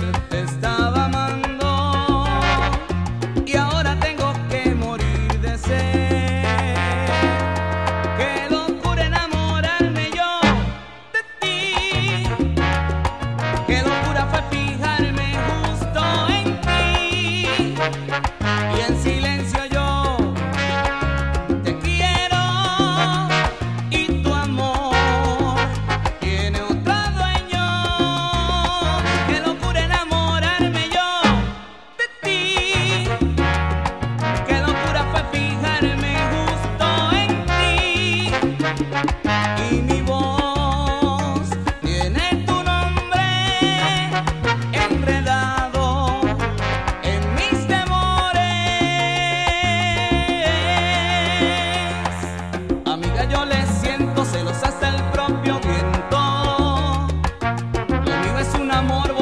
suerte está Y mi voz tiene tu nombre enredado en mis temores. Amiga, yo le siento celosas al propio viento. Lo mío es un amor.